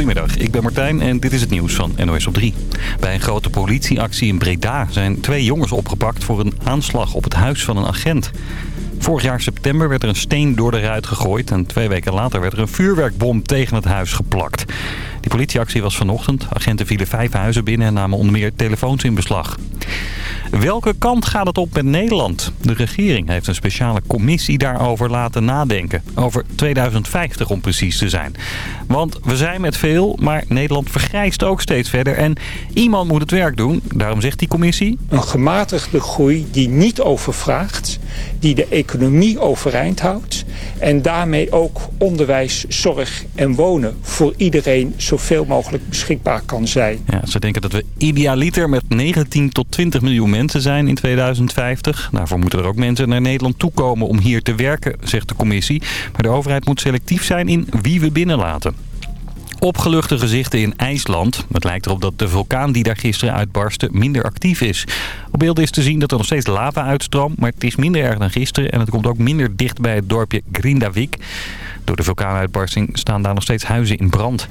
Goedemiddag, ik ben Martijn en dit is het nieuws van NOS op 3. Bij een grote politieactie in Breda zijn twee jongens opgepakt voor een aanslag op het huis van een agent. Vorig jaar september werd er een steen door de ruit gegooid... en twee weken later werd er een vuurwerkbom tegen het huis geplakt. Die politieactie was vanochtend. Agenten vielen vijf huizen binnen en namen onder meer telefoons in beslag. Welke kant gaat het op met Nederland? De regering heeft een speciale commissie daarover laten nadenken. Over 2050 om precies te zijn. Want we zijn met veel, maar Nederland vergrijst ook steeds verder. En iemand moet het werk doen. Daarom zegt die commissie... Een gematigde groei die niet overvraagt. Die de economie overeind houdt. En daarmee ook onderwijs, zorg en wonen voor iedereen zoveel mogelijk beschikbaar kan zijn. Ja, ze denken dat we idealiter met 19 tot 20 miljoen mensen zijn in 2050. Daarvoor moeten er ook mensen naar Nederland toekomen om hier te werken, zegt de commissie. Maar de overheid moet selectief zijn in wie we binnenlaten. Opgeluchte gezichten in IJsland. Het lijkt erop dat de vulkaan die daar gisteren uitbarstte minder actief is. Op beelden is te zien dat er nog steeds lava uitstroomt, maar het is minder erg dan gisteren. En het komt ook minder dicht bij het dorpje Grindavik. Door de vulkaanuitbarsting staan daar nog steeds huizen in brand.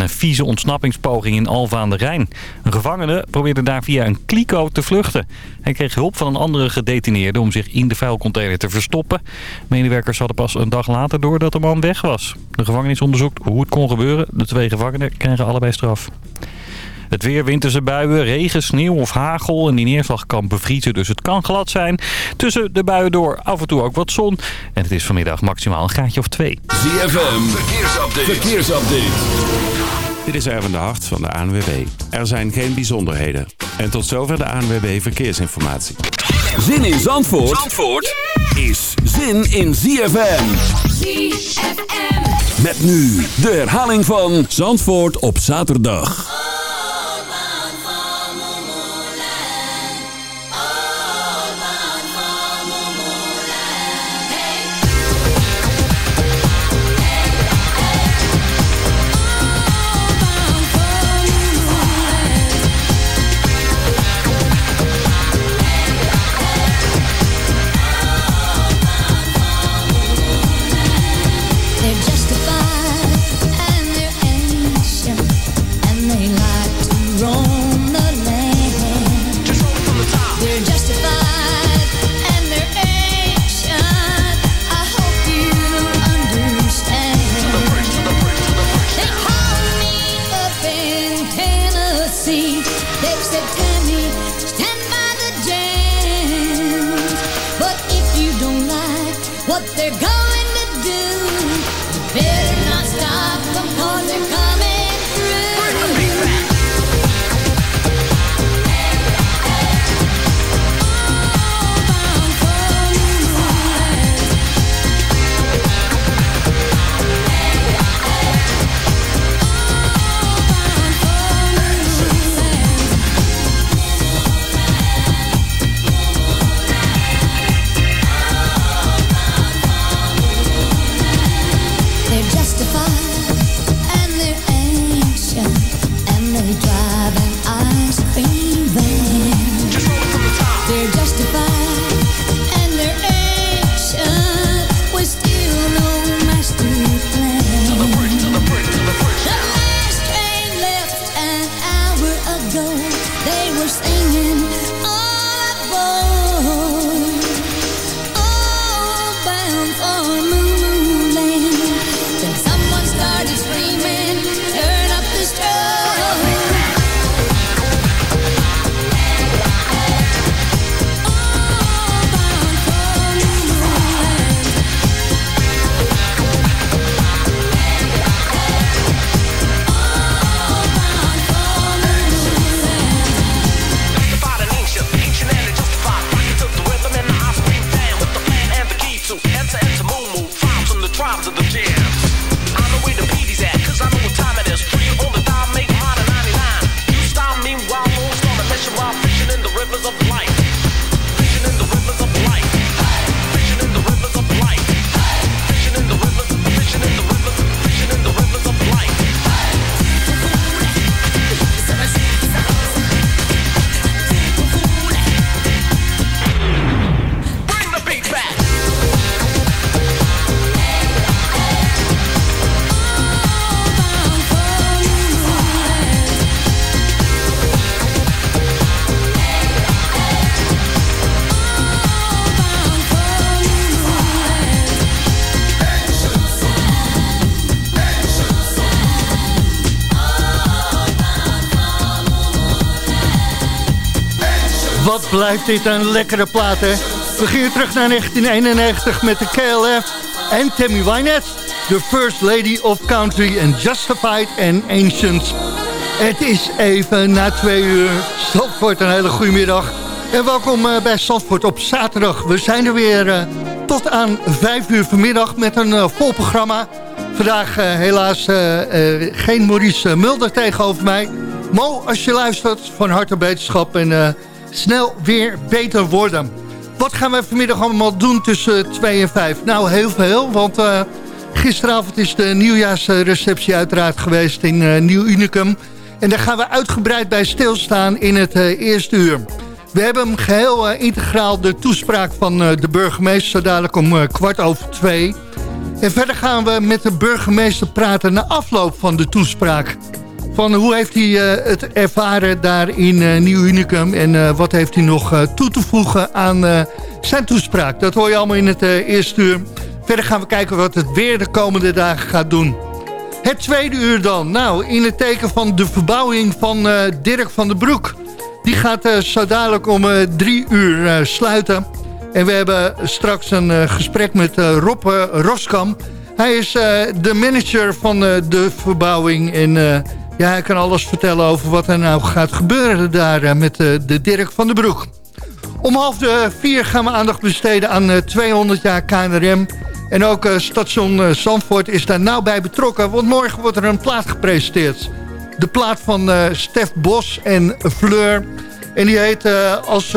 En een vieze ontsnappingspoging in Alva aan de Rijn. Een gevangene probeerde daar via een kliko te vluchten. Hij kreeg hulp van een andere gedetineerde om zich in de vuilcontainer te verstoppen. Medewerkers hadden pas een dag later door dat de man weg was. De gevangenis onderzoekt hoe het kon gebeuren. De twee gevangenen krijgen allebei straf. Het weer, winterse buien, regen, sneeuw of hagel. En die neerslag kan bevriezen, dus het kan glad zijn. Tussen de buien door af en toe ook wat zon. En het is vanmiddag maximaal een graadje of twee. ZFM, verkeersupdate. verkeersupdate. Dit is Erwin de Hart van de ANWB. Er zijn geen bijzonderheden. En tot zover de ANWB Verkeersinformatie. Zin in Zandvoort, Zandvoort is zin in ZFM. ZFM. Met nu de herhaling van Zandvoort op zaterdag. Blijft dit een lekkere plaat, hè? We gingen terug naar 1991 met de KLF en Tammy Wynette. The First Lady of Country and Justified and Ancient. Het is even na twee uur. Zandvoort, een hele goede middag. En welkom eh, bij Zandvoort op zaterdag. We zijn er weer uh, tot aan vijf uur vanmiddag met een uh, vol programma. Vandaag helaas geen Maurice Mulder tegenover mij. Mo, als je luistert, van harte beterschap en snel weer beter worden. Wat gaan we vanmiddag allemaal doen tussen 2 en 5? Nou, heel veel, want uh, gisteravond is de nieuwjaarsreceptie uiteraard geweest in uh, Nieuw Unicum. En daar gaan we uitgebreid bij stilstaan in het uh, eerste uur. We hebben hem geheel integraal de toespraak van de burgemeester... zo dadelijk om kwart over twee. En verder gaan we met de burgemeester praten na afloop van de toespraak. Van hoe heeft hij uh, het ervaren daar in uh, Nieuw Unicum... en uh, wat heeft hij nog toe te voegen aan zijn toespraak. Dat hoor je allemaal in het eerste uur. Verder gaan we kijken wat het weer de komende dagen gaat doen. Het tweede uur dan. Nou, in het teken van de verbouwing van Dirk van den Broek. Die gaat zo dadelijk om drie uur sluiten. En we hebben straks een gesprek met Rob Roskam... Hij is de manager van de verbouwing en ja, hij kan alles vertellen over wat er nou gaat gebeuren daar eh, met eh, de Dirk van den Broek. Om half de vier gaan we aandacht besteden aan 200 eh, jaar KNRM. En ook station Zandvoort is daar nauw bij betrokken, want morgen wordt er een plaat gepresenteerd. De plaat van Stef Bos en Fleur. En die heet als,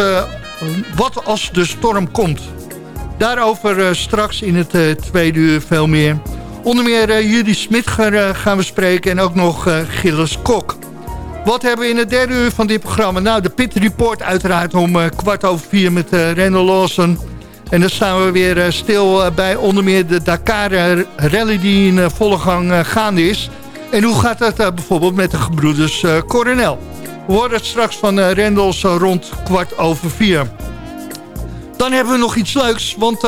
Wat als de storm komt. Daarover straks in het tweede uur veel meer. Onder meer uh, Judy Smit uh, gaan we spreken en ook nog uh, Gilles Kok. Wat hebben we in het derde uur van dit programma? Nou, de Pit Report uiteraard om kwart over vier met Randall Lawson. En dan staan we weer stil bij onder meer de Dakar Rally die in volle gang gaande is. En hoe gaat het bijvoorbeeld met de gebroeders Coronel? We horen het straks van zo rond kwart over vier. Dan hebben we nog iets leuks, want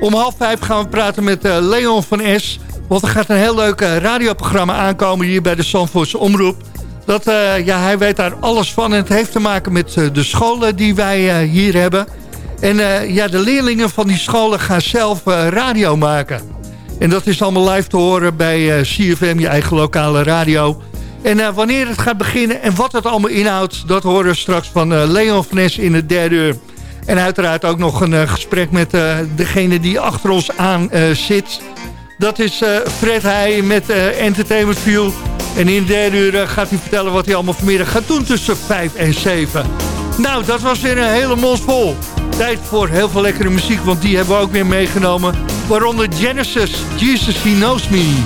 om half vijf gaan we praten met uh, Leon van S. Want er gaat een heel leuk uh, radioprogramma aankomen hier bij de Zandvoortse Omroep. Dat, uh, ja, hij weet daar alles van en het heeft te maken met de scholen die wij hier hebben. En ja, de leerlingen van die scholen gaan zelf radio maken. En dat is allemaal live te horen bij CFM, je eigen lokale radio. En wanneer het gaat beginnen en wat het allemaal inhoudt... dat horen we straks van Leon van S in het derde uur. En uiteraard ook nog een uh, gesprek met uh, degene die achter ons aan uh, zit. Dat is Fred Heij met Entertainment View. En in de derde uur gaat hij vertellen wat hij allemaal vanmiddag gaat doen tussen 5 en 7. Nou, dat was weer een hele mond vol. Tijd voor heel veel lekkere muziek, want die hebben we ook weer meegenomen. Waaronder Genesis, Jesus He Knows Me.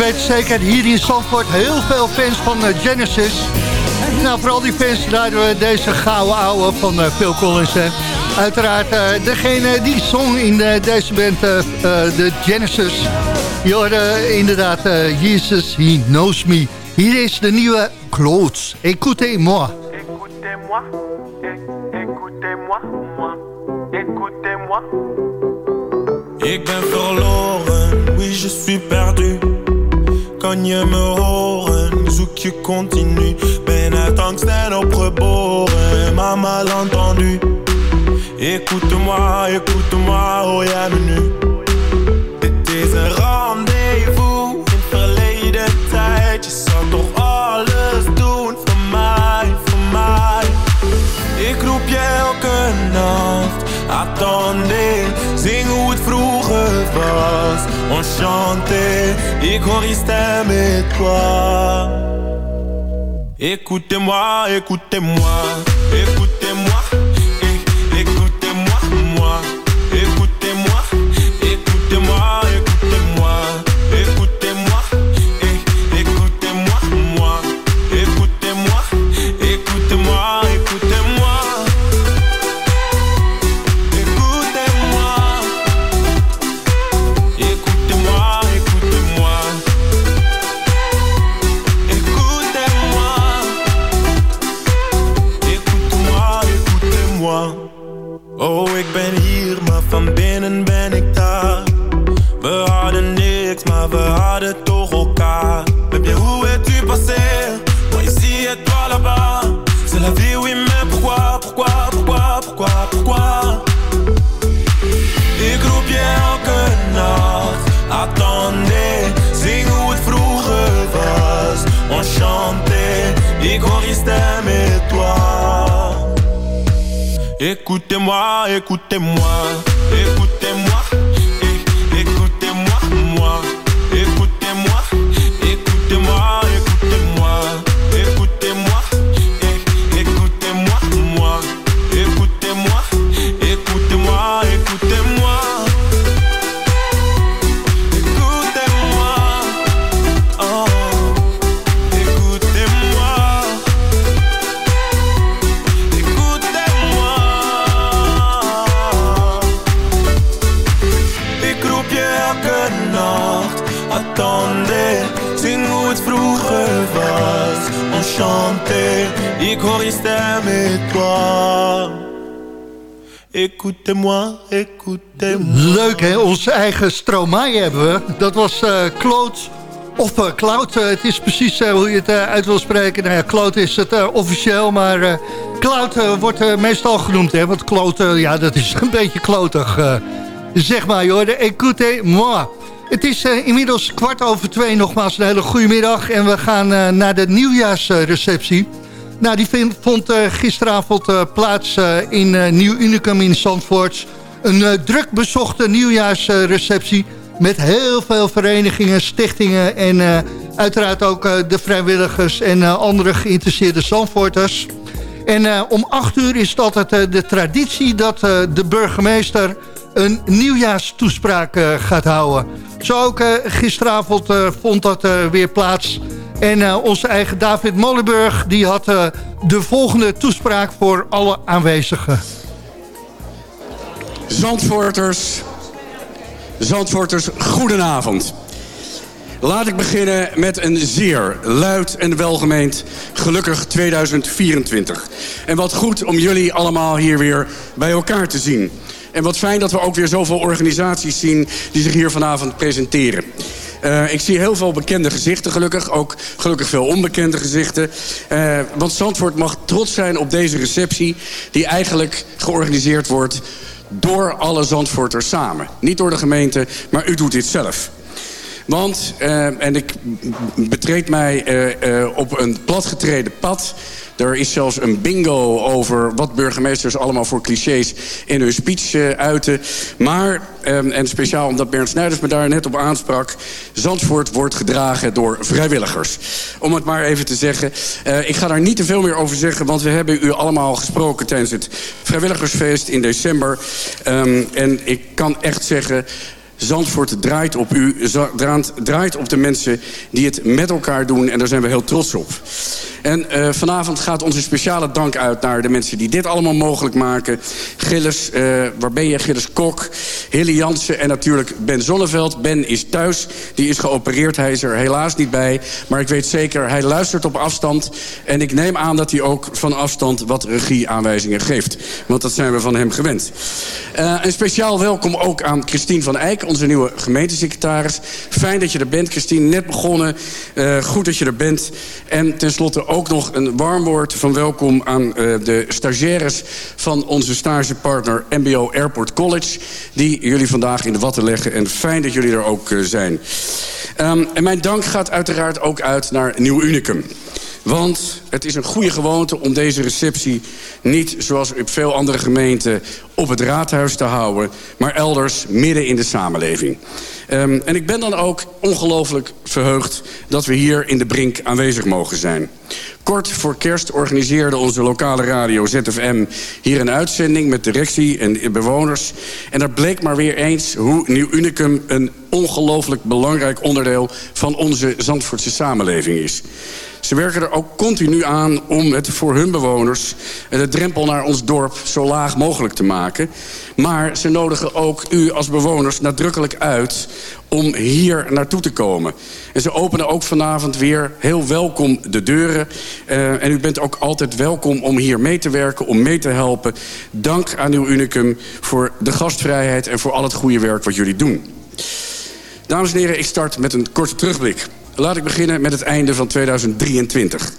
Weet zeker hier in Zandvoort heel veel fans van Genesis. Nou, vooral die fans draaien we deze gouden ouwe van Phil Collins. Hè. Uiteraard degene die zong in deze band, de Genesis. Je hoorde inderdaad Jesus, He Knows Me. Hier is de nieuwe Clothes. Écoutez-moi. Écoutez-moi. Écoutez-moi. Écoutez-moi. Ik ben verloren, oui je suis perdu. Kan je me horen, zoek je continu. Ben uit angst en opgeboren, maar mal entendu. Écoute-moi, écoute-moi, oh jij me nu. Dit is een rendezvous in verleden tijd. Je zou toch alles doen voor mij, voor mij. Ik roep je elke nacht, attendez. Zing hoe het vroeger was, enchanté. Ik hoor je stem et toi. Écoutez-moi, écoutez-moi, écoutez-moi. Hebben we. Dat was uh, of uh, Cloud. Het is precies hoe je het uit wil spreken. Nou ja, Claude is het officieel, maar Cloud wordt meestal genoemd. Hè, want Claude, ja, dat is een beetje klotig. zeg maar, joh, de écoutez-moi. Het is inmiddels kwart over twee, nogmaals een hele goede middag. En we gaan naar de nieuwjaarsreceptie. Nou, die vond gisteravond plaats in Nieuw Unicum in Zandvoort. Een druk bezochte nieuwjaarsreceptie met heel veel verenigingen, stichtingen... en uiteraard ook de vrijwilligers en andere geïnteresseerde Zandvoorters. En om acht uur is het altijd de traditie dat de burgemeester een nieuwjaarstoespraak gaat houden. Zo ook gisteravond vond dat weer plaats... En onze eigen David Molenburg die had de volgende toespraak voor alle aanwezigen. Zandvoorters, Zandvoorters, goedenavond. Laat ik beginnen met een zeer luid en welgemeend gelukkig 2024. En wat goed om jullie allemaal hier weer bij elkaar te zien. En wat fijn dat we ook weer zoveel organisaties zien die zich hier vanavond presenteren. Uh, ik zie heel veel bekende gezichten gelukkig. Ook gelukkig veel onbekende gezichten. Uh, want Zandvoort mag trots zijn op deze receptie... die eigenlijk georganiseerd wordt door alle Zandvoorters samen. Niet door de gemeente, maar u doet dit zelf. Want, uh, en ik betreed mij op een platgetreden pad... Er is zelfs een bingo over wat burgemeesters allemaal voor clichés in hun speech uh, uiten. Maar, um, en speciaal omdat Bernd Snijders me daar net op aansprak... Zandvoort wordt gedragen door vrijwilligers. Om het maar even te zeggen. Uh, ik ga daar niet te veel meer over zeggen... want we hebben u allemaal gesproken tijdens het vrijwilligersfeest in december. Um, en ik kan echt zeggen... Zandvoort draait op u, draait op de mensen die het met elkaar doen. En daar zijn we heel trots op. En uh, vanavond gaat onze speciale dank uit naar de mensen die dit allemaal mogelijk maken. Gilles, uh, waar ben je? Gilles Kok, Hilly Jansen en natuurlijk Ben Zonneveld. Ben is thuis, die is geopereerd, hij is er helaas niet bij. Maar ik weet zeker, hij luistert op afstand. En ik neem aan dat hij ook van afstand wat regieaanwijzingen geeft. Want dat zijn we van hem gewend. Uh, een speciaal welkom ook aan Christine van Eyck, onze nieuwe gemeentesecretaris. Fijn dat je er bent, Christine. Net begonnen. goed dat je er bent. En tenslotte ook nog een warm woord van welkom aan uh, de stagiaires van onze stagepartner MBO Airport College. Die jullie vandaag in de watten leggen. En fijn dat jullie er ook uh, zijn. Um, en mijn dank gaat uiteraard ook uit naar Nieuw Unicum. Want het is een goede gewoonte om deze receptie niet zoals op veel andere gemeenten op het raadhuis te houden, maar elders midden in de samenleving. Um, en ik ben dan ook ongelooflijk verheugd dat we hier in de Brink aanwezig mogen zijn. Kort voor kerst organiseerde onze lokale radio ZFM hier een uitzending met directie en bewoners. En daar bleek maar weer eens hoe Nieuw Unicum een ongelooflijk belangrijk onderdeel van onze Zandvoortse samenleving is. Ze werken er ook continu aan om het voor hun bewoners... de drempel naar ons dorp zo laag mogelijk te maken. Maar ze nodigen ook u als bewoners nadrukkelijk uit om hier naartoe te komen. En ze openen ook vanavond weer heel welkom de deuren. Uh, en u bent ook altijd welkom om hier mee te werken, om mee te helpen. Dank aan uw Unicum voor de gastvrijheid en voor al het goede werk wat jullie doen. Dames en heren, ik start met een korte terugblik. Laat ik beginnen met het einde van 2023.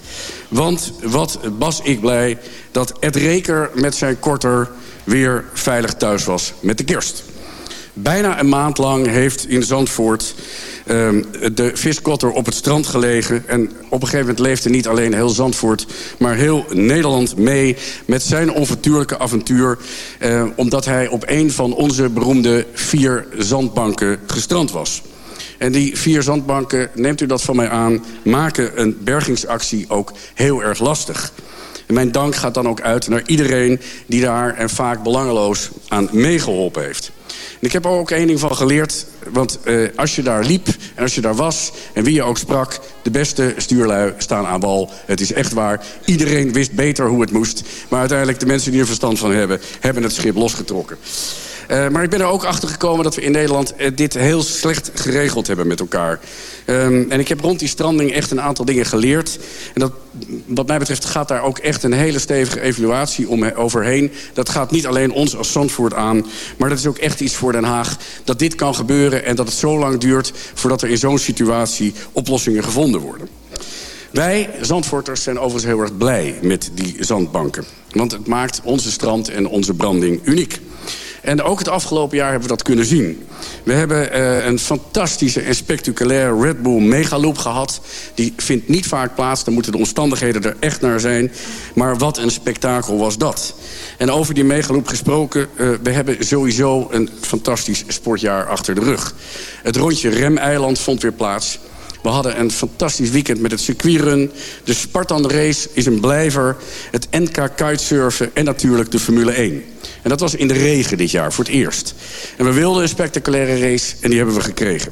Want wat was ik blij dat Ed Reker met zijn korter weer veilig thuis was met de kerst. Bijna een maand lang heeft in Zandvoort uh, de viskotter op het strand gelegen. En op een gegeven moment leefde niet alleen heel Zandvoort... maar heel Nederland mee met zijn onvertuurlijke avontuur... Uh, omdat hij op een van onze beroemde vier zandbanken gestrand was. En die vier zandbanken, neemt u dat van mij aan... maken een bergingsactie ook heel erg lastig. En mijn dank gaat dan ook uit naar iedereen die daar en vaak belangeloos aan meegeholpen heeft. Ik heb er ook één ding van geleerd. Want uh, als je daar liep en als je daar was en wie je ook sprak... de beste stuurlui staan aan wal. Het is echt waar. Iedereen wist beter hoe het moest. Maar uiteindelijk de mensen die er verstand van hebben... hebben het schip losgetrokken. Uh, maar ik ben er ook achter gekomen dat we in Nederland uh, dit heel slecht geregeld hebben met elkaar. Um, en ik heb rond die stranding echt een aantal dingen geleerd. En dat, wat mij betreft gaat daar ook echt een hele stevige evaluatie om, overheen. Dat gaat niet alleen ons als Zandvoort aan. Maar dat is ook echt iets voor Den Haag. Dat dit kan gebeuren en dat het zo lang duurt... voordat er in zo'n situatie oplossingen gevonden worden. Wij, Zandvoorters, zijn overigens heel erg blij met die zandbanken. Want het maakt onze strand en onze branding uniek. En ook het afgelopen jaar hebben we dat kunnen zien. We hebben uh, een fantastische en spectaculaire Red Bull Megaloop gehad. Die vindt niet vaak plaats, dan moeten de omstandigheden er echt naar zijn. Maar wat een spektakel was dat. En over die Megaloop gesproken, uh, we hebben sowieso een fantastisch sportjaar achter de rug. Het rondje Remeiland vond weer plaats. We hadden een fantastisch weekend met het circuitrun. De Spartan Race is een blijver. Het NK kitesurfen en natuurlijk de Formule 1. En dat was in de regen dit jaar, voor het eerst. En we wilden een spectaculaire race en die hebben we gekregen.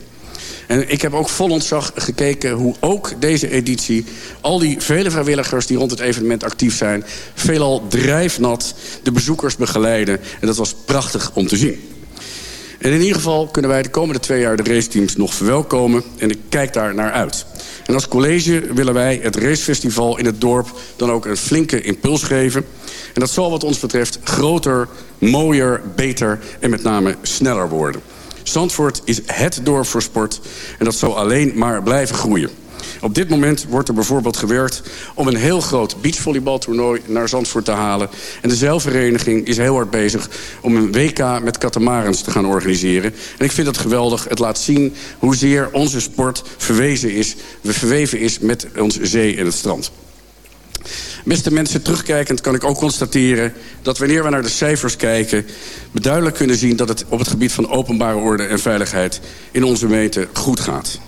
En ik heb ook vol ontzag gekeken hoe ook deze editie... al die vele vrijwilligers die rond het evenement actief zijn... veelal drijfnat de bezoekers begeleiden. En dat was prachtig om te zien. En in ieder geval kunnen wij de komende twee jaar de raceteams nog verwelkomen. En ik kijk daar naar uit. En als college willen wij het racefestival in het dorp dan ook een flinke impuls geven. En dat zal wat ons betreft groter, mooier, beter en met name sneller worden. Zandvoort is het dorp voor sport en dat zal alleen maar blijven groeien. Op dit moment wordt er bijvoorbeeld gewerkt om een heel groot beachvolleybaltoernooi naar Zandvoort te halen. En de zeilvereniging is heel hard bezig om een WK met katamarans te gaan organiseren. En ik vind dat geweldig. Het laat zien hoezeer onze sport verwezen is, verweven is met onze zee en het strand. Beste mensen, terugkijkend kan ik ook constateren... dat wanneer we naar de cijfers kijken... we duidelijk kunnen zien dat het op het gebied van openbare orde en veiligheid... in onze gemeente goed gaat.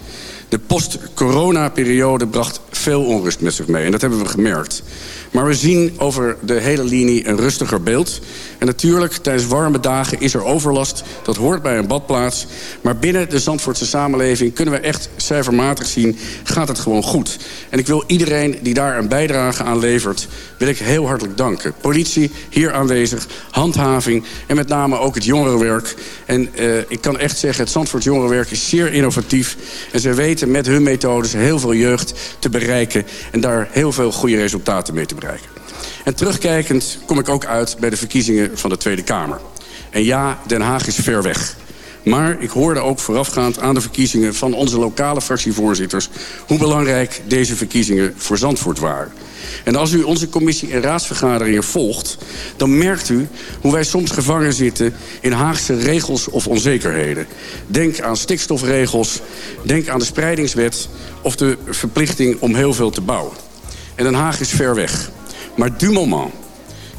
De post-corona-periode bracht veel onrust met zich mee. En dat hebben we gemerkt. Maar we zien over de hele linie een rustiger beeld. En natuurlijk, tijdens warme dagen is er overlast. Dat hoort bij een badplaats. Maar binnen de Zandvoortse samenleving kunnen we echt cijfermatig zien... gaat het gewoon goed. En ik wil iedereen die daar een bijdrage aan levert... wil ik heel hartelijk danken. Politie, hier aanwezig, handhaving en met name ook het jongerenwerk. En uh, ik kan echt zeggen, het Zandvoort jongerenwerk is zeer innovatief. En ze weten met hun methodes heel veel jeugd te bereiken... en daar heel veel goede resultaten mee te bereiken. En terugkijkend kom ik ook uit bij de verkiezingen van de Tweede Kamer. En ja, Den Haag is ver weg. Maar ik hoorde ook voorafgaand aan de verkiezingen van onze lokale fractievoorzitters... hoe belangrijk deze verkiezingen voor Zandvoort waren. En als u onze commissie- en raadsvergaderingen volgt... dan merkt u hoe wij soms gevangen zitten in Haagse regels of onzekerheden. Denk aan stikstofregels, denk aan de spreidingswet... of de verplichting om heel veel te bouwen. En Den Haag is ver weg. Maar du moment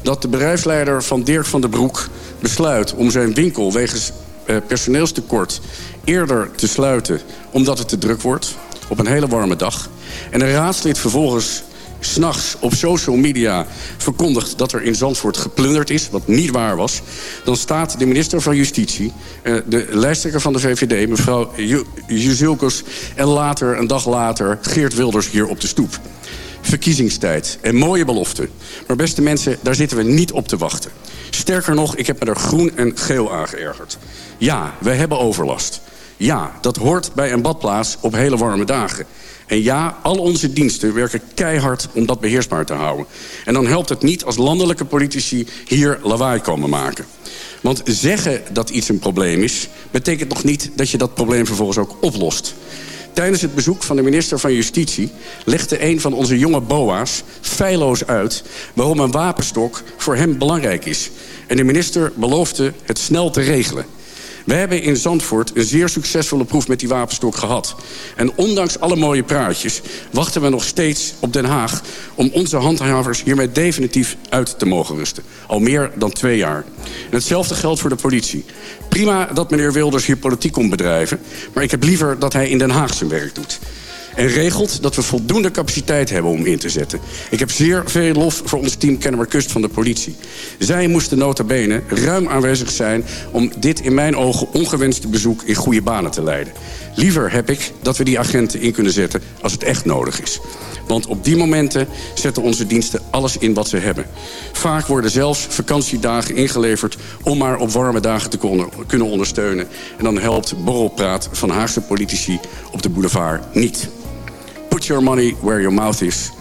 dat de bedrijfsleider van Dirk van der Broek besluit... om zijn winkel wegens eh, personeelstekort eerder te sluiten... omdat het te druk wordt, op een hele warme dag... en een raadslid vervolgens s'nachts op social media verkondigt dat er in Zandvoort geplunderd is... wat niet waar was... dan staat de minister van Justitie, eh, de lijsttrekker van de VVD... mevrouw Juzilkos en later, een dag later, Geert Wilders hier op de stoep verkiezingstijd en mooie beloften. Maar beste mensen, daar zitten we niet op te wachten. Sterker nog, ik heb me er groen en geel aan geërgerd. Ja, we hebben overlast. Ja, dat hoort bij een badplaats op hele warme dagen. En ja, al onze diensten werken keihard om dat beheersbaar te houden. En dan helpt het niet als landelijke politici hier lawaai komen maken. Want zeggen dat iets een probleem is... betekent nog niet dat je dat probleem vervolgens ook oplost. Tijdens het bezoek van de minister van Justitie... legde een van onze jonge boa's feilloos uit... waarom een wapenstok voor hem belangrijk is. En de minister beloofde het snel te regelen. We hebben in Zandvoort een zeer succesvolle proef met die wapenstok gehad. En ondanks alle mooie praatjes wachten we nog steeds op Den Haag... om onze handhavers hiermee definitief uit te mogen rusten. Al meer dan twee jaar. En hetzelfde geldt voor de politie. Prima dat meneer Wilders hier politiek komt bedrijven... maar ik heb liever dat hij in Den Haag zijn werk doet en regelt dat we voldoende capaciteit hebben om in te zetten. Ik heb zeer veel lof voor ons team Kennemer Kust van de politie. Zij moesten nota bene ruim aanwezig zijn... om dit in mijn ogen ongewenste bezoek in goede banen te leiden. Liever heb ik dat we die agenten in kunnen zetten als het echt nodig is. Want op die momenten zetten onze diensten alles in wat ze hebben. Vaak worden zelfs vakantiedagen ingeleverd... om maar op warme dagen te kunnen ondersteunen. En dan helpt borrelpraat van Haagse politici op de boulevard niet. Put your money where your mouth is.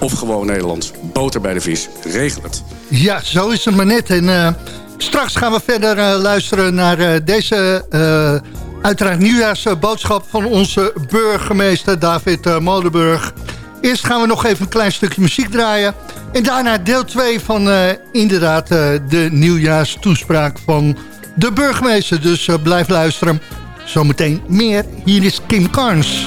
Of gewoon Nederlands, boter bij de vis, regel het. Ja, zo is het maar net. En uh, straks gaan we verder uh, luisteren naar uh, deze uiteraard nieuwjaarsboodschap... van onze burgemeester David Molenburg. Eerst gaan we nog even een klein stukje muziek draaien. En daarna deel 2 van inderdaad de nieuwjaarstoespraak van de burgemeester. Dus blijf luisteren. Zometeen meer. Hier is Kim Carnes.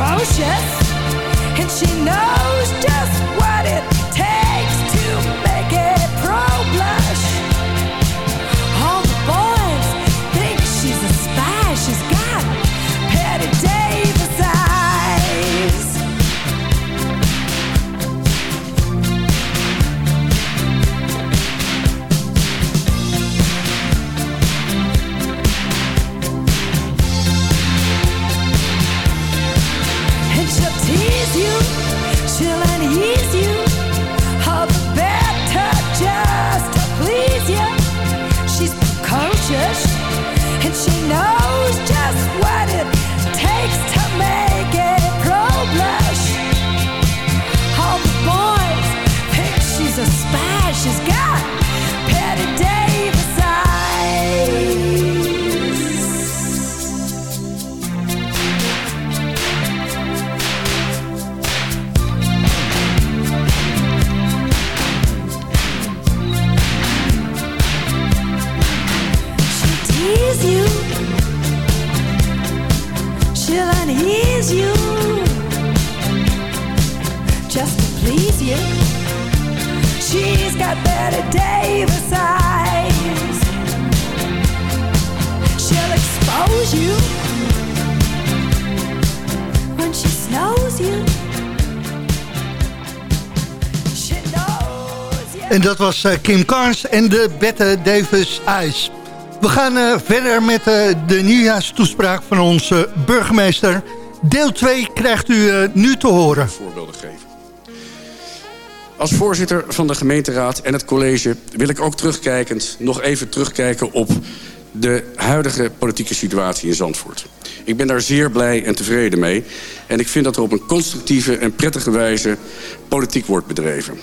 And she knows just what it En dat was eh, Kim Carnes en de Bette Davis Eyes. We gaan eh, verder met eh, de nieuwjaarstoespraak van onze burgemeester. Deel 2 krijgt u nu te horen. voorbeelden geven. Als voorzitter van de gemeenteraad en het college wil ik ook terugkijkend nog even terugkijken op de huidige politieke situatie in Zandvoort. Ik ben daar zeer blij en tevreden mee. En ik vind dat er op een constructieve en prettige wijze politiek wordt bedreven.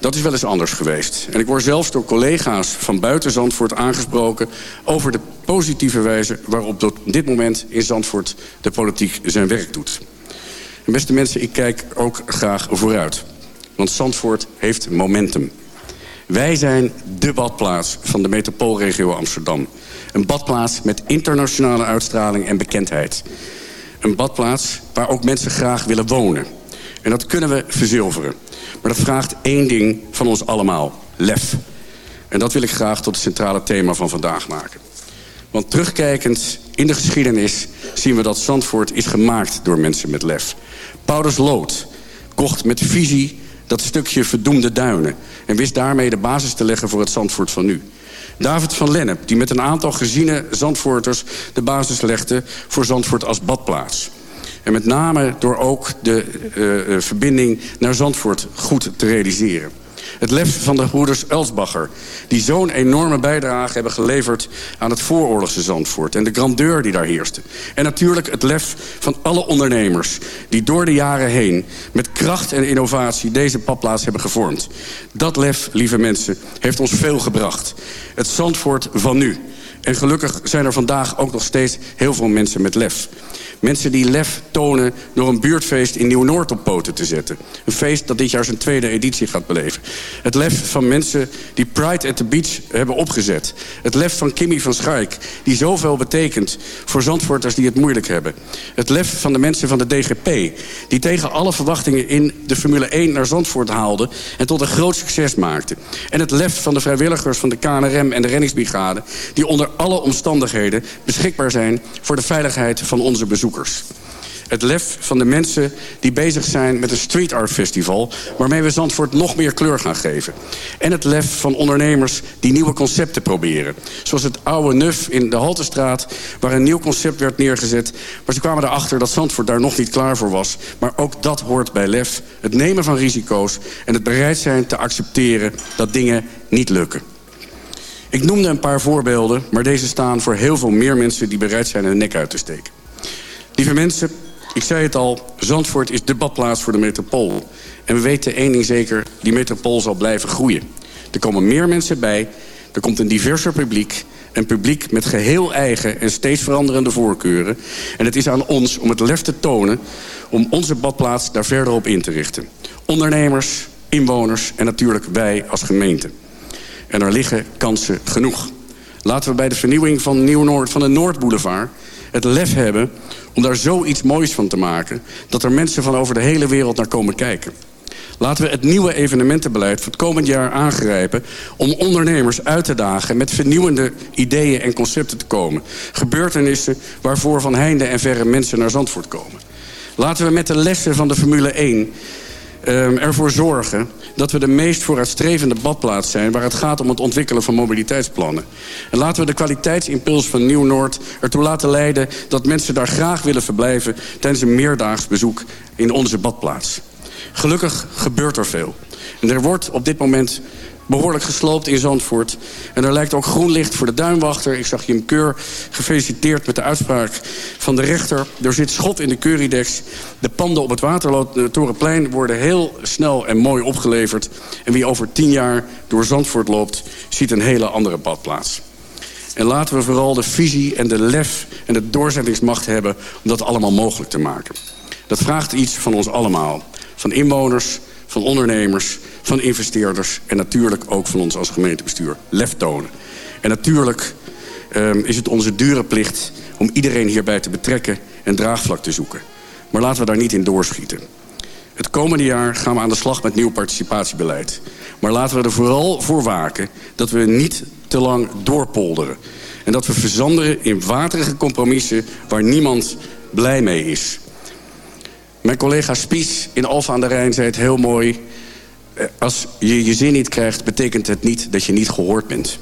Dat is wel eens anders geweest. En ik word zelfs door collega's van buiten Zandvoort aangesproken... over de positieve wijze waarop op dit moment in Zandvoort de politiek zijn werk doet. En beste mensen, ik kijk ook graag vooruit. Want Zandvoort heeft momentum. Wij zijn de badplaats van de metropoolregio Amsterdam. Een badplaats met internationale uitstraling en bekendheid. Een badplaats waar ook mensen graag willen wonen. En dat kunnen we verzilveren. Maar dat vraagt één ding van ons allemaal. Lef. En dat wil ik graag tot het centrale thema van vandaag maken. Want terugkijkend in de geschiedenis zien we dat Zandvoort is gemaakt door mensen met lef. Paulus Lood kocht met visie dat stukje verdoemde duinen... en wist daarmee de basis te leggen voor het Zandvoort van nu. David van Lennep, die met een aantal geziene Zandvoorters... de basis legde voor Zandvoort als badplaats. En met name door ook de uh, uh, verbinding naar Zandvoort goed te realiseren. Het lef van de broeders Elsbacher... die zo'n enorme bijdrage hebben geleverd aan het vooroorlogse Zandvoort... en de grandeur die daar heerste. En natuurlijk het lef van alle ondernemers... die door de jaren heen met kracht en innovatie deze badplaats hebben gevormd. Dat lef, lieve mensen, heeft ons veel gebracht. Het Zandvoort van nu. En gelukkig zijn er vandaag ook nog steeds heel veel mensen met lef. Mensen die lef tonen door een buurtfeest in Nieuw-Noord op poten te zetten. Een feest dat dit jaar zijn tweede editie gaat beleven. Het lef van mensen die Pride at the Beach hebben opgezet. Het lef van Kimmy van Schaik, die zoveel betekent voor Zandvoorters die het moeilijk hebben. Het lef van de mensen van de DGP, die tegen alle verwachtingen in de Formule 1 naar Zandvoort haalden en tot een groot succes maakten. En het lef van de vrijwilligers van de KNRM en de reddingsbrigade, die onder alle omstandigheden beschikbaar zijn voor de veiligheid van onze bezoekers. Het lef van de mensen die bezig zijn met een street art festival... waarmee we Zandvoort nog meer kleur gaan geven. En het lef van ondernemers die nieuwe concepten proberen. Zoals het oude Nuf in de Haltestraat... waar een nieuw concept werd neergezet. Maar ze kwamen erachter dat Zandvoort daar nog niet klaar voor was. Maar ook dat hoort bij lef. Het nemen van risico's en het bereid zijn te accepteren dat dingen niet lukken. Ik noemde een paar voorbeelden, maar deze staan voor heel veel meer mensen... die bereid zijn hun nek uit te steken. Lieve mensen, ik zei het al, Zandvoort is de badplaats voor de metropool. En we weten één ding zeker, die metropool zal blijven groeien. Er komen meer mensen bij, er komt een diverser publiek... een publiek met geheel eigen en steeds veranderende voorkeuren. En het is aan ons om het lef te tonen om onze badplaats daar verder op in te richten. Ondernemers, inwoners en natuurlijk wij als gemeente. En er liggen kansen genoeg. Laten we bij de vernieuwing van Nieuw-Noord, van de Noordboulevard... het lef hebben om daar zoiets moois van te maken... dat er mensen van over de hele wereld naar komen kijken. Laten we het nieuwe evenementenbeleid voor het komend jaar aangrijpen... om ondernemers uit te dagen met vernieuwende ideeën en concepten te komen. Gebeurtenissen waarvoor van heinde en verre mensen naar Zandvoort komen. Laten we met de lessen van de Formule 1 um, ervoor zorgen dat we de meest vooruitstrevende badplaats zijn... waar het gaat om het ontwikkelen van mobiliteitsplannen. En laten we de kwaliteitsimpuls van Nieuw-Noord ertoe laten leiden... dat mensen daar graag willen verblijven tijdens een meerdaags bezoek in onze badplaats. Gelukkig gebeurt er veel. En er wordt op dit moment behoorlijk gesloopt in Zandvoort. En er lijkt ook groen licht voor de duinwachter. Ik zag Jim Keur gefeliciteerd met de uitspraak van de rechter. Er zit schot in de Keuridex. De panden op het Watertorenplein worden heel snel en mooi opgeleverd. En wie over tien jaar door Zandvoort loopt, ziet een hele andere badplaats. En laten we vooral de visie en de lef en de doorzettingsmacht hebben... om dat allemaal mogelijk te maken. Dat vraagt iets van ons allemaal. Van inwoners, van ondernemers, van investeerders... en natuurlijk ook van ons als gemeentebestuur. Lef tonen. En natuurlijk um, is het onze dure plicht om iedereen hierbij te betrekken... en draagvlak te zoeken. Maar laten we daar niet in doorschieten. Het komende jaar gaan we aan de slag met nieuw participatiebeleid. Maar laten we er vooral voor waken dat we niet te lang doorpolderen. En dat we verzanderen in waterige compromissen waar niemand blij mee is. Mijn collega Spies in Alfa aan de Rijn zei het heel mooi. Eh, als je je zin niet krijgt, betekent het niet dat je niet gehoord bent.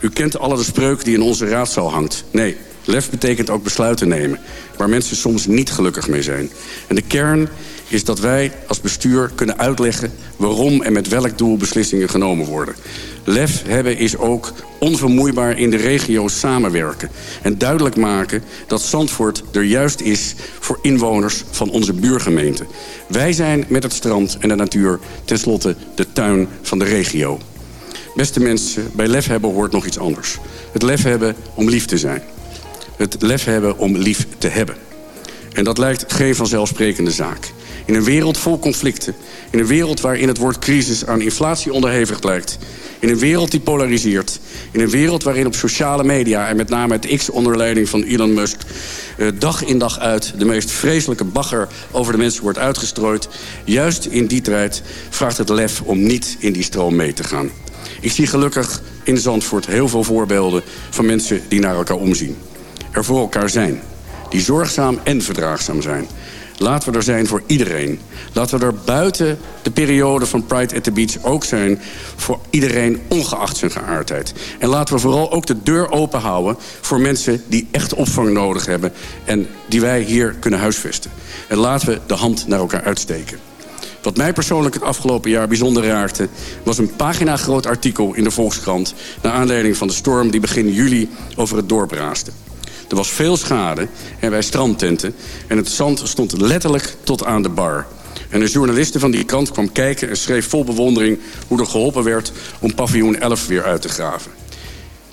U kent alle de spreuk die in onze raadzaal hangt. Nee, lef betekent ook besluiten nemen. Waar mensen soms niet gelukkig mee zijn. En de kern is dat wij als bestuur kunnen uitleggen... waarom en met welk doel beslissingen genomen worden. Lef hebben is ook onvermoeibaar in de regio's samenwerken. En duidelijk maken dat Zandvoort er juist is voor inwoners van onze buurgemeente. Wij zijn met het strand en de natuur tenslotte de tuin van de regio. Beste mensen, bij lef hebben hoort nog iets anders. Het lef hebben om lief te zijn. Het lef hebben om lief te hebben. En dat lijkt geen vanzelfsprekende zaak. In een wereld vol conflicten. In een wereld waarin het woord crisis aan inflatie onderhevig lijkt. In een wereld die polariseert. In een wereld waarin op sociale media... en met name het X onder leiding van Elon Musk... Uh, dag in dag uit de meest vreselijke bagger over de mensen wordt uitgestrooid. Juist in die tijd vraagt het lef om niet in die stroom mee te gaan. Ik zie gelukkig in Zandvoort heel veel voorbeelden van mensen die naar elkaar omzien. Er voor elkaar zijn. Die zorgzaam en verdraagzaam zijn. Laten we er zijn voor iedereen. Laten we er buiten de periode van Pride at the Beach ook zijn... voor iedereen, ongeacht zijn geaardheid. En laten we vooral ook de deur open houden... voor mensen die echt opvang nodig hebben... en die wij hier kunnen huisvesten. En laten we de hand naar elkaar uitsteken. Wat mij persoonlijk het afgelopen jaar bijzonder raakte... was een pagina groot artikel in de Volkskrant... naar aanleiding van de storm die begin juli over het dorp raaste. Er was veel schade en wij strandtenten. En het zand stond letterlijk tot aan de bar. En een journaliste van die krant kwam kijken en schreef vol bewondering... hoe er geholpen werd om paviljoen 11 weer uit te graven.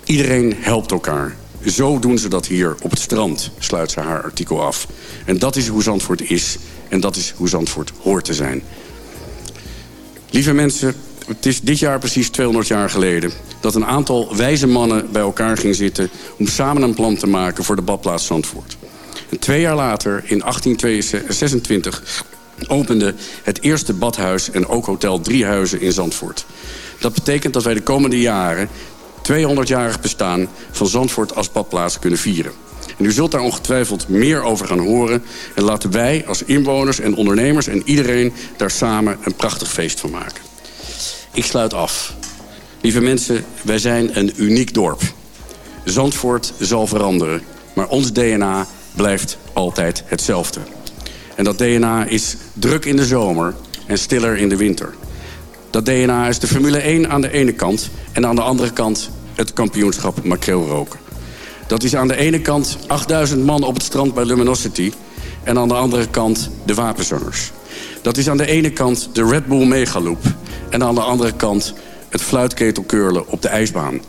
Iedereen helpt elkaar. Zo doen ze dat hier op het strand, sluit ze haar artikel af. En dat is hoe Zandvoort is en dat is hoe Zandvoort hoort te zijn. Lieve mensen, het is dit jaar precies 200 jaar geleden... dat een aantal wijze mannen bij elkaar ging zitten... om samen een plan te maken voor de badplaats Zandvoort. En twee jaar later, in 1826, opende het eerste badhuis... en ook hotel Driehuizen in Zandvoort. Dat betekent dat wij de komende jaren 200-jarig bestaan van Zandvoort als badplaats kunnen vieren. En u zult daar ongetwijfeld meer over gaan horen. En laten wij als inwoners en ondernemers en iedereen daar samen een prachtig feest van maken. Ik sluit af. Lieve mensen, wij zijn een uniek dorp. Zandvoort zal veranderen, maar ons DNA blijft altijd hetzelfde. En dat DNA is druk in de zomer en stiller in de winter. Dat DNA is de Formule 1 aan de ene kant... en aan de andere kant het kampioenschap makreelroken. Dat is aan de ene kant 8000 man op het strand bij Luminosity... en aan de andere kant de wapenzangers. Dat is aan de ene kant de Red Bull Megaloop... en aan de andere kant het fluitketelkeurlen op de ijsbaan.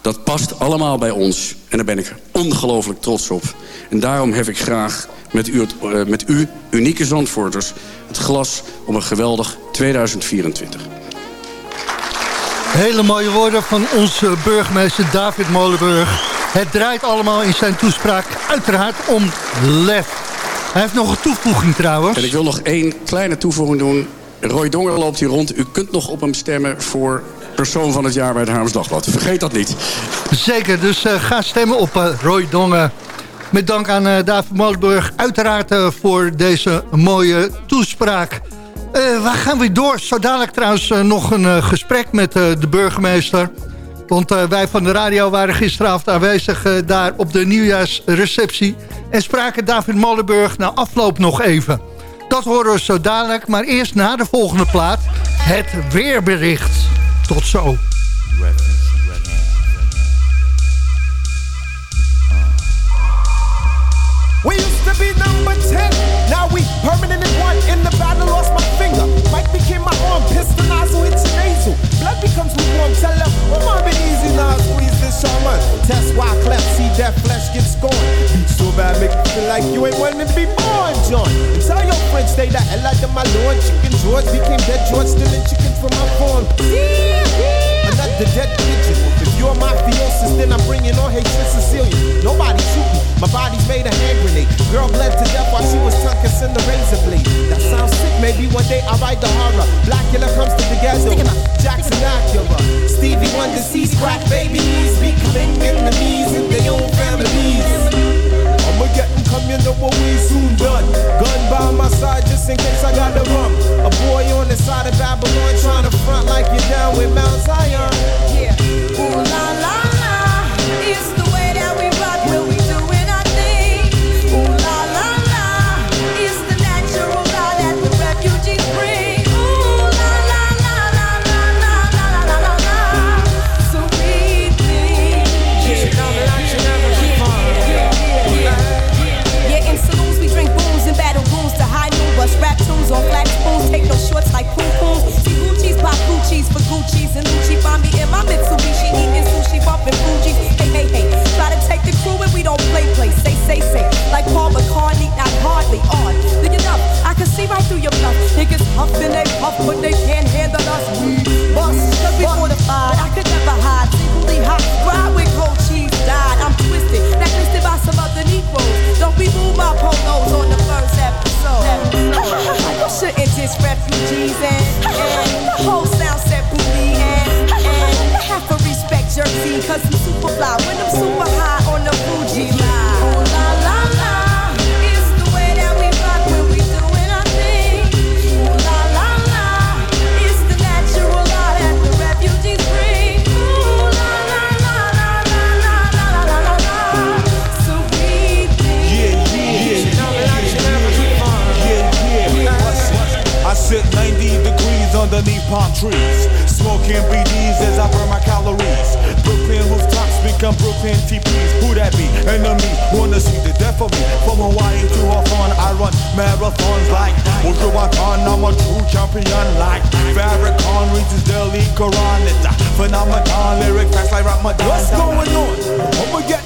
Dat past allemaal bij ons. En daar ben ik ongelooflijk trots op. En daarom heb ik graag met u, uh, met u unieke Zandvoorters... het glas om een geweldig 2024. Hele mooie woorden van onze burgemeester David Molenburg. Het draait allemaal in zijn toespraak uiteraard om lef. Hij heeft nog een toevoeging trouwens. En ik wil nog één kleine toevoeging doen. Roy Donger loopt hier rond. U kunt nog op hem stemmen voor persoon van het jaar bij het Dagblad. Vergeet dat niet. Zeker, dus uh, ga stemmen op uh, Roy Donger. Met dank aan uh, David Molenburg uiteraard voor deze mooie toespraak. Waar gaan we door? Zo dadelijk trouwens nog een gesprek met de burgemeester. Want wij van de radio waren gisteravond aanwezig daar op de nieuwjaarsreceptie. En spraken David Molenburg na afloop nog even. Dat horen we zo dadelijk, maar eerst na de volgende plaat. Het weerbericht. Tot zo. We used to be number 10, now we permanent in one. In the battle, lost my finger. Mike became my arm, pistol it's nasal. Blood becomes lukewarm, tell them, oh, mom, easy now, squeeze this shaman. Test why cleft, see that flesh gets scorned. Beat so bad, make you feel like you ain't wanting to be born, John. And tell your friends, stay the hell out of my lord. Chicken George became dead George, stealing chicken from my farm. Another dead pigeon. If you're mafiosis, then I'm bringing on hatred Sicilian. Nobody shoot me, my body's made a hand grenade. Girl bled to death while she was tongue kissing the razor blade. That sounds sick, maybe one day I'll write the horror. Blackula comes to the ghetto. Jackson Acura. Stevie Wonder sees crack babies becoming enemies in their own families. I'ma get them come, you know what we soon done. Gun by my side just in case I gotta run. A boy on the side of Babylon trying to front like you're down with Mount Zion. Yeah. Ooh la la la. It's the on flat spoons. Take no shorts like poom pooms. See Gucci's pop Gucci's for Gucci's and Lucci. Find me in my Mitsubishi eating sushi, bumping Fuji. Hey hey hey, try to take the crew and we don't play play. Say say say, like Paul McCartney, not hardly on. Do you know? I can see right through your bluff. Niggas huffing they puff, but they can't handle us. We bust, cause we fortified. I could never hide. Secretly hot, ride shouldn't refugees and, and the whole sound set booty and, and have to respect Jersey cause I'm super fly. When I'm super high palm trees, smoking BDs as I burn my calories. Brooklyn rooftops become Brooklyn TPs. Who that be? Enemy wanna see the death of me. From Hawaii to Hawthorne, I run marathons like Ultra Watan. I'm a true champion like Farrakhan reads his daily Quran. It's a phenomenon, lyric facts like Ramadan. What's going on?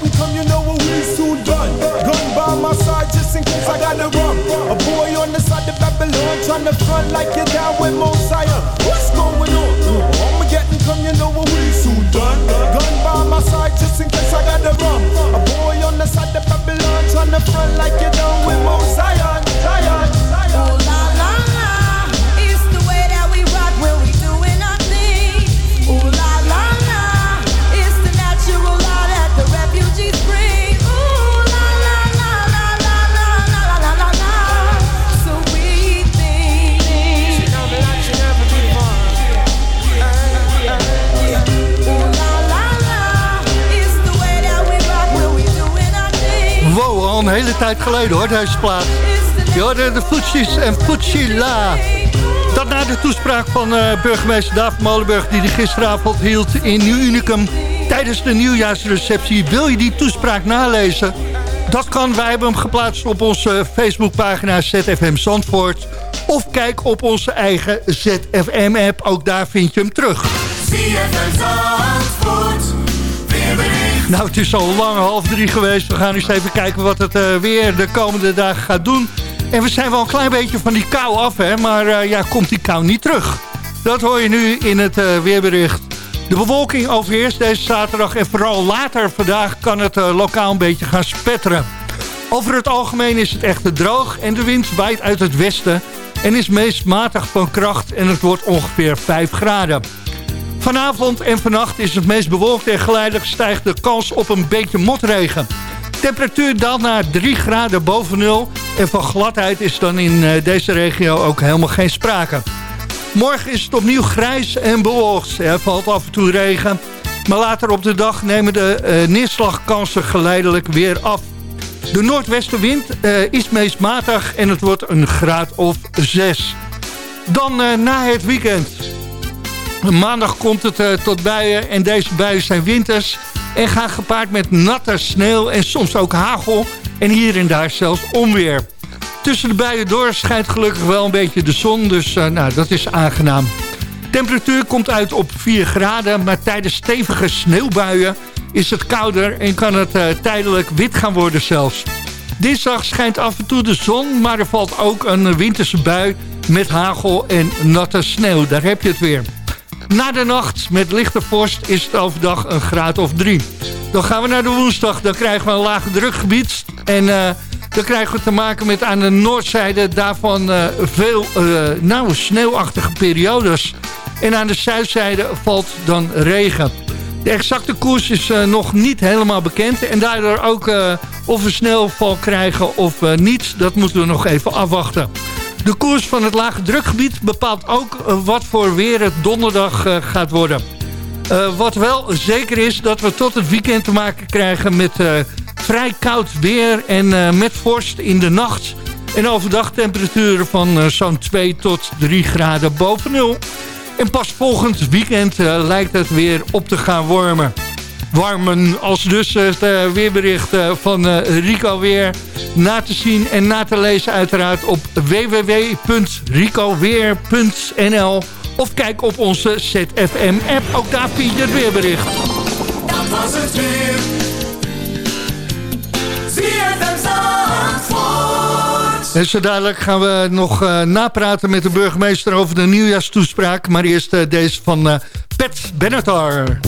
And come, you know what we soon done. Gun by my side just in case I gotta run. A boy on the side of Babylon trying to front like you're down with Mosiah. What's going on? I'ma get come, you know what we soon done. Gun by my side just in case I gotta run. A boy on the side of Babylon trying to front like you're down with Mosiah. Zion, een hele tijd geleden hoor, deze plaat. Je de Futschi's en Futsila. Dat na de toespraak van eh, burgemeester David Molenburg... die hij gisteravond hield in Nieuw Unicum... tijdens de nieuwjaarsreceptie. Wil je die toespraak nalezen? Dat kan, wij hebben hem geplaatst op onze Facebookpagina ZFM Zandvoort. Of kijk op onze eigen ZFM-app, ook daar vind je hem terug. ZFM Zandvoort. Nou, het is al lang half drie geweest. We gaan eens even kijken wat het uh, weer de komende dagen gaat doen. En we zijn wel een klein beetje van die kou af, hè. Maar uh, ja, komt die kou niet terug? Dat hoor je nu in het uh, weerbericht. De bewolking overheerst deze zaterdag en vooral later vandaag kan het lokaal een beetje gaan spetteren. Over het algemeen is het echter droog en de wind waait uit het westen en is meest matig van kracht en het wordt ongeveer 5 graden. Vanavond en vannacht is het meest bewolkt en geleidelijk stijgt de kans op een beetje motregen. Temperatuur daalt naar 3 graden boven nul en van gladheid is dan in eh, deze regio ook helemaal geen sprake. Morgen is het opnieuw grijs en bewolkt. Er valt af en toe regen, maar later op de dag nemen de uh, neerslagkansen geleidelijk weer af. De noordwestenwind uh, is meest matig en het wordt een graad of 6. Dan na het weekend. Maandag komt het uh, tot buien en deze buien zijn winters... en gaan gepaard met natte sneeuw en soms ook hagel... en hier en daar zelfs onweer. Tussen de buien door schijnt gelukkig wel een beetje de zon, dus nou, dat is aangenaam. Temperatuur komt uit op 4 graden, maar tijdens stevige sneeuwbuien is het kouder en kan het uh, tijdelijk wit gaan worden zelfs. Dinsdag schijnt af en toe de zon, maar er valt ook een winterse bui met hagel en natte sneeuw. Daar heb je het weer. Na de nacht met lichte vorst is het overdag een graad of drie. Dan gaan we naar de woensdag, dan krijgen we een lage drukgebied. En uh, dan krijgen we te maken met aan de noordzijde daarvan uh, veel nou, sneeuwachtige periodes. En aan de zuidzijde valt dan regen. De exacte koers is uh, nog niet helemaal bekend. En daardoor ook uh, of we snelval krijgen of uh, niet. Dat moeten we nog even afwachten. De koers van het lage drukgebied bepaalt ook wat voor weer het donderdag gaat worden. wat wel zeker is dat we tot het weekend te maken krijgen met vrij koud weer en met vorst in de nacht. En overdag temperaturen van zo'n 2 tot 3 graden boven nul. En pas volgend weekend lijkt het weer op te gaan warmen. Warmen als dus het uh, weerbericht uh, van Rico weer na te zien en na te lezen uiteraard op www.ricoweer.nl of kijk op onze ZFM-app. Ook daar vind je het weerbericht. Dat was het weer. En zo dadelijk gaan we nog uh, napraten met de burgemeester over de nieuwjaarstoespraak. Maar eerst uh, deze van uh, Pet Benatar.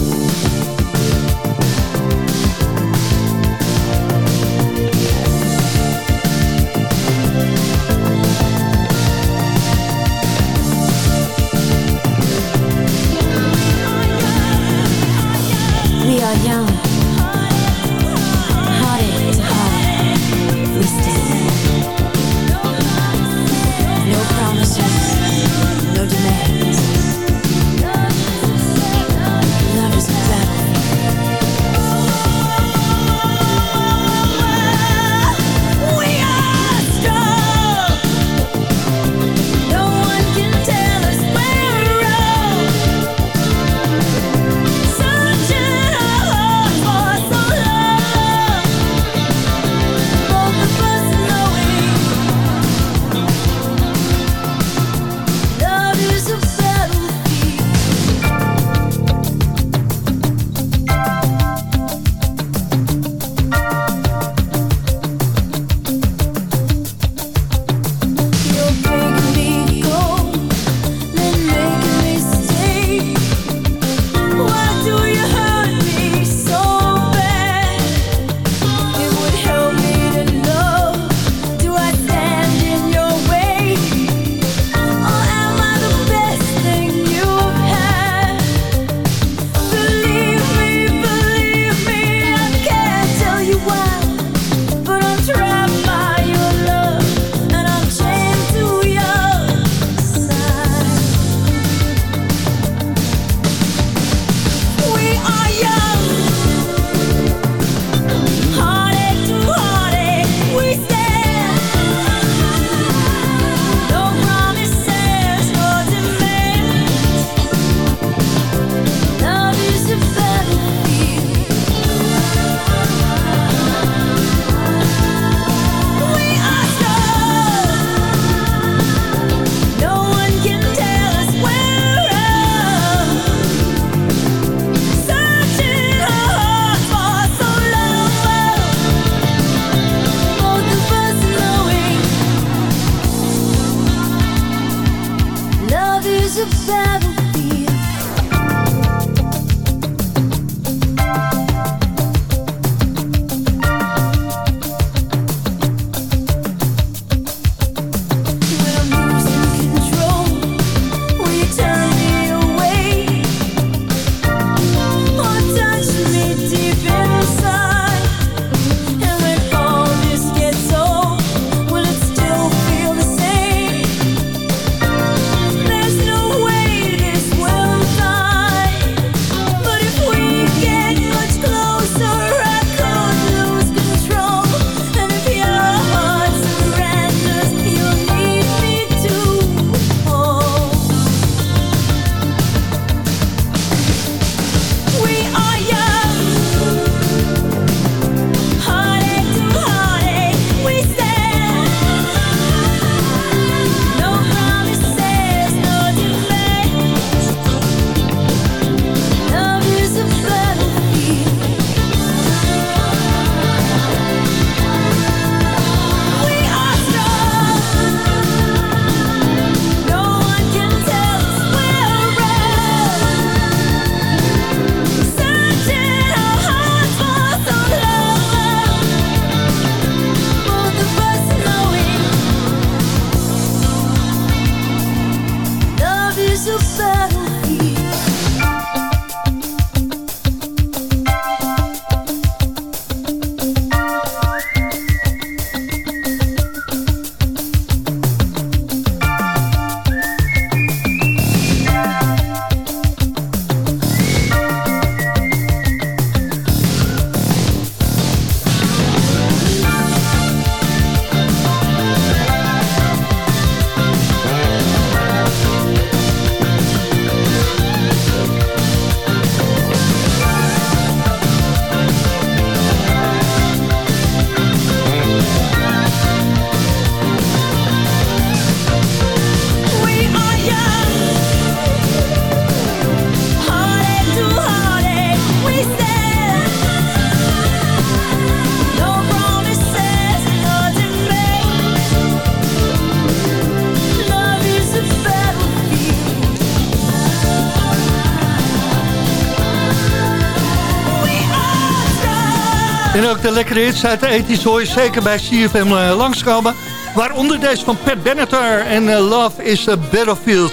De lekkere hits uit de ethisch hoor zeker bij CFM uh, langskomen. Waaronder deze van Pat Benatar en uh, Love is a Battlefield.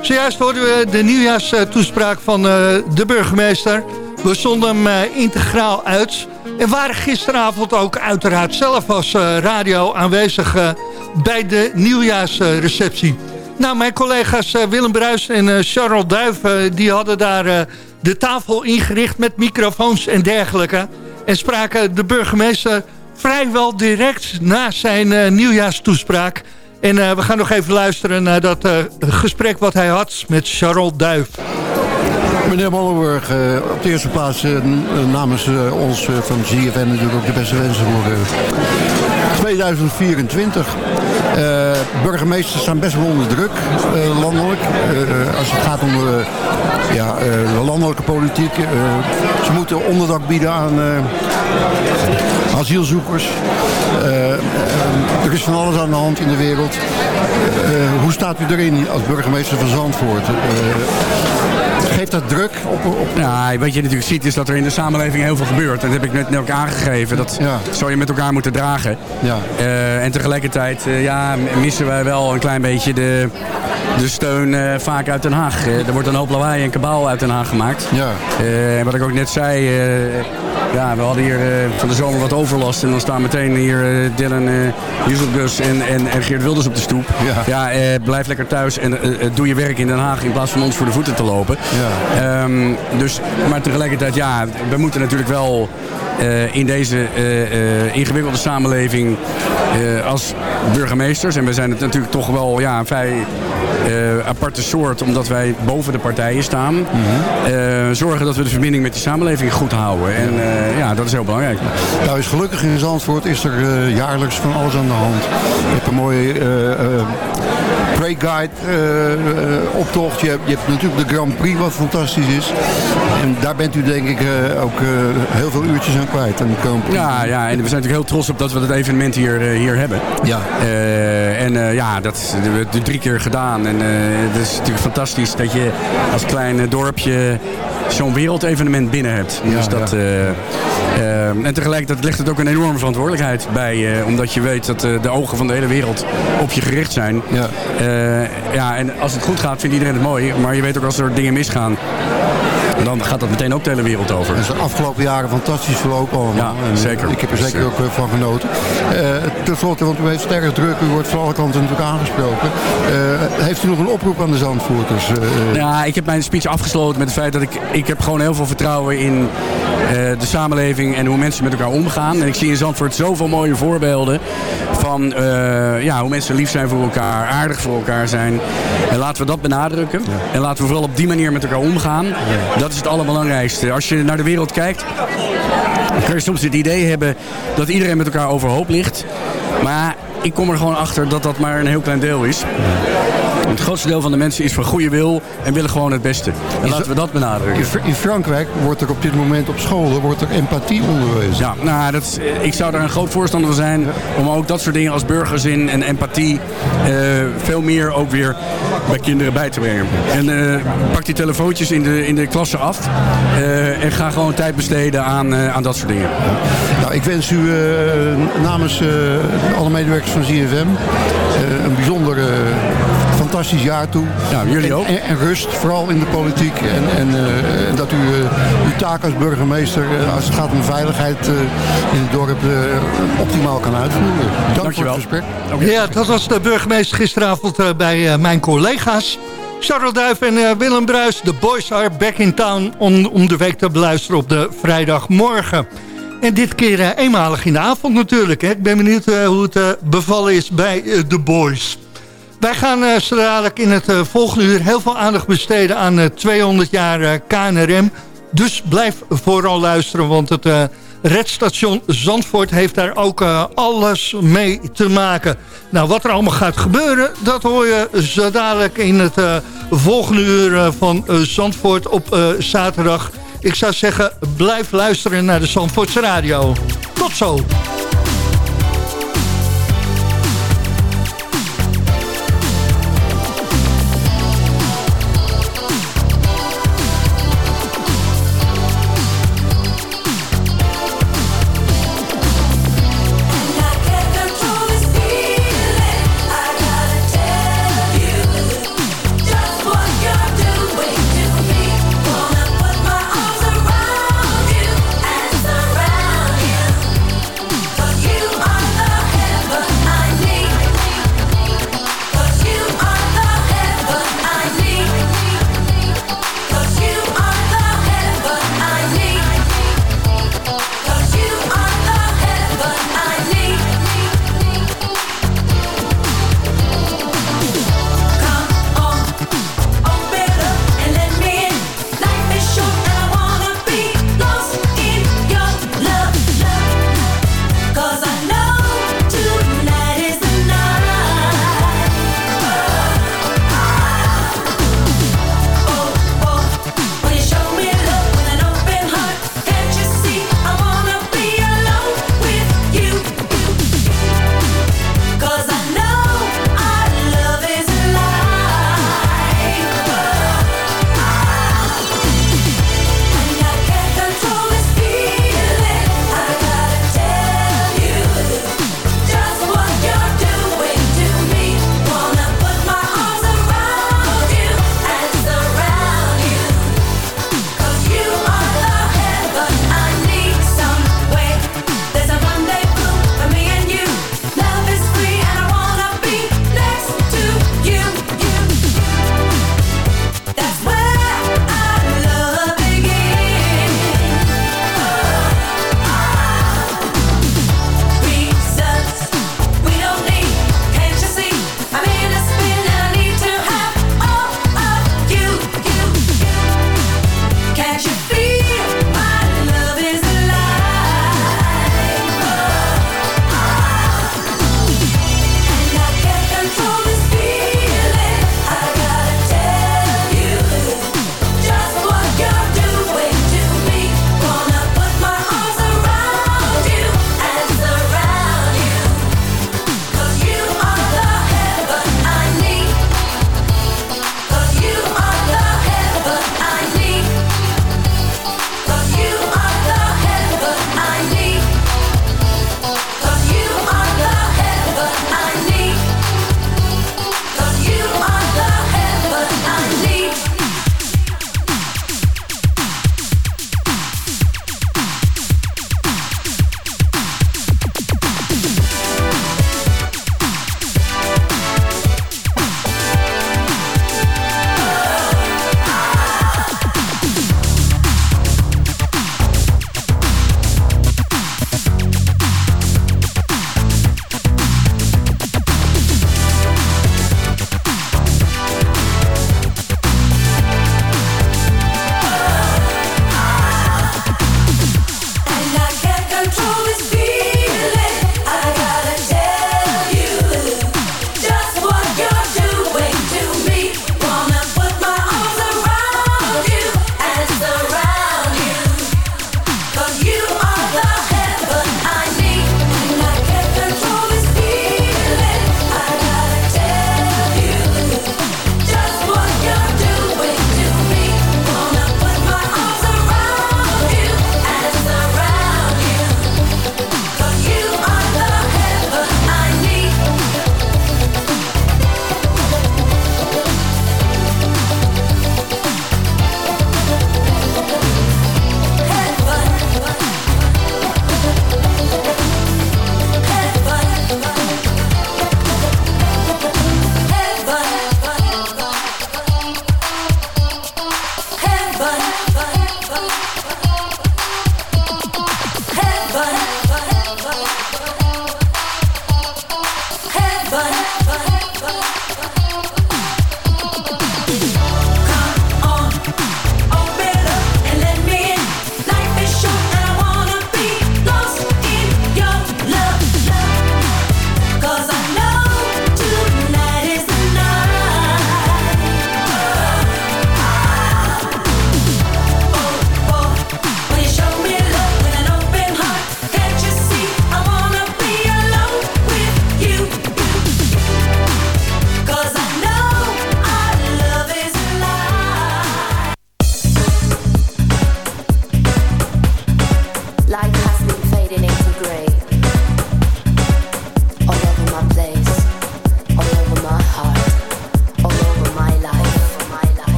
Zojuist hoorden we de nieuwjaarstoespraak van uh, de burgemeester. We zonden hem integraal uit. En waren gisteravond ook uiteraard zelf als radio aanwezig bij de nieuwjaarsreceptie. Nou, mijn collega's Willem Bruis en Charles Duif... die hadden daar de tafel ingericht met microfoons en dergelijke. En spraken de burgemeester vrijwel direct na zijn uh, nieuwjaarstoespraak. En uh, we gaan nog even luisteren naar dat uh, gesprek wat hij had met Charles Duif. Meneer Mollenburg, op de eerste plaats namens ons van ZFN natuurlijk ook de beste wensen voor 2024. Uh, burgemeesters staan best wel onder druk, uh, landelijk. Uh, als het gaat om ja, de landelijke politiek. ze moeten onderdak bieden aan asielzoekers. er is van alles aan de hand in de wereld. hoe staat u erin als burgemeester van Zandvoort? Dat druk op, op... Ja, wat je natuurlijk ziet is dat er in de samenleving heel veel gebeurt. Dat heb ik net ook aangegeven. Dat ja. zou je met elkaar moeten dragen. Ja. Uh, en tegelijkertijd uh, ja, missen wij wel een klein beetje de, de steun uh, vaak uit Den Haag. er wordt een hoop lawaai en kabaal uit Den Haag gemaakt. Ja. en wat ik ook net zei, ja, we hadden hier van de zomer wat overlast. En dan staan meteen hier Dylan en, en, en Geert Wilders op de stoep. Ja, ja blijf lekker thuis en doe je werk in Den Haag in plaats van ons voor de voeten te lopen. Um, dus, maar tegelijkertijd, ja, we moeten natuurlijk wel uh, in deze uh, ingewikkelde samenleving als burgemeesters, en we zijn het natuurlijk toch wel ja, een vrij aparte soort, omdat wij boven de partijen staan, mm -hmm. zorgen dat we de verbinding met die samenleving goed houden. En ja, dat is heel belangrijk. Nou is gelukkig in Zandvoort is er jaarlijks van alles aan de hand. Je hebt een mooie Pray Guide uh, optocht. Je hebt, je hebt, natuurlijk de Grand Prix wat fantastisch is. En daar bent u denk ik uh, ook heel veel uurtjes aan kwijt. Aan de ja, ja, en we zijn natuurlijk heel trots op dat we dat evenement hier, hier hebben. Ja. en ja, dat hebben we drie keer gedaan. En het is natuurlijk fantastisch dat je als klein dorpje zo'n wereldevenement binnen hebt. Ja, dus dat, en tegelijkertijd ligt het ook een enorme verantwoordelijkheid bij. omdat je weet dat de ogen van de hele wereld op je gericht zijn. Ja. Uh, ja, en als het goed gaat, vindt iedereen het mooi. Maar je weet ook als er dingen misgaan, dan gaat dat meteen ook de hele wereld over. Het is de afgelopen jaren fantastisch verlopen allemaal. Ja, en zeker. Ik heb er zeker ook eh, van genoten. Uh, ten slotte, want u heeft sterk druk. U wordt van alle kanten natuurlijk aangesproken. Heeft u nog een oproep aan de Zandvoorters? Ja, ik heb mijn speech afgesloten met het feit dat ik... Ik heb gewoon heel veel vertrouwen in de samenleving en hoe mensen met elkaar omgaan. En ik zie in Zandvoort zoveel mooie voorbeelden van ja, hoe mensen lief zijn voor elkaar, aardig voor elkaar zijn. En laten we dat benadrukken. En laten we vooral op die manier met elkaar omgaan. Ja dat is het allerbelangrijkste. Als je naar de wereld kijkt, kun je soms het idee hebben dat iedereen met elkaar overhoop ligt. Maar ik kom er gewoon achter dat dat maar een heel klein deel is. Het grootste deel van de mensen is van goede wil en willen gewoon het beste. En laten we dat benadrukken. In Frankrijk wordt er op dit moment op scholen wordt er empathie onderwezen. Ja, nou, dat ik zou daar een groot voorstander van zijn om ook dat soort dingen als burgerzin en empathie uh, veel meer ook weer bij kinderen bij te brengen. En uh, pak die telefoontjes in de, in de klasse af uh, en ga gewoon tijd besteden aan, aan dat soort dingen. Nou, ik wens u namens alle medewerkers van ZFM een bijzondere fantastisch jaar toe. Ja, jullie ook. En, en, rust, vooral in de politiek. En, en uh, dat u uh, uw taak als burgemeester, uh, als het gaat om veiligheid in het dorp, optimaal kan uitvoeren. Dank Dankjewel. voor het gesprek. Okay. Ja, dat was de burgemeester gisteravond bij mijn collega's. Charles Duif en Willem Bruis, de boys are back in town... om, om de week te beluisteren op de vrijdagmorgen. En dit keer eenmalig in de avond natuurlijk. Hè. Ik ben benieuwd hoe het bevallen is bij de boys. Wij gaan uh, zo dadelijk in het uh, volgende uur heel veel aandacht besteden aan uh, 200 jaar KNRM. Dus blijf vooral luisteren, want het redstation Zandvoort heeft daar ook alles mee te maken. Nou, wat er allemaal gaat gebeuren, dat hoor je zo in het volgende uur van Zandvoort op zaterdag. Ik zou zeggen, blijf luisteren naar de Zandvoortse Radio. Tot zo!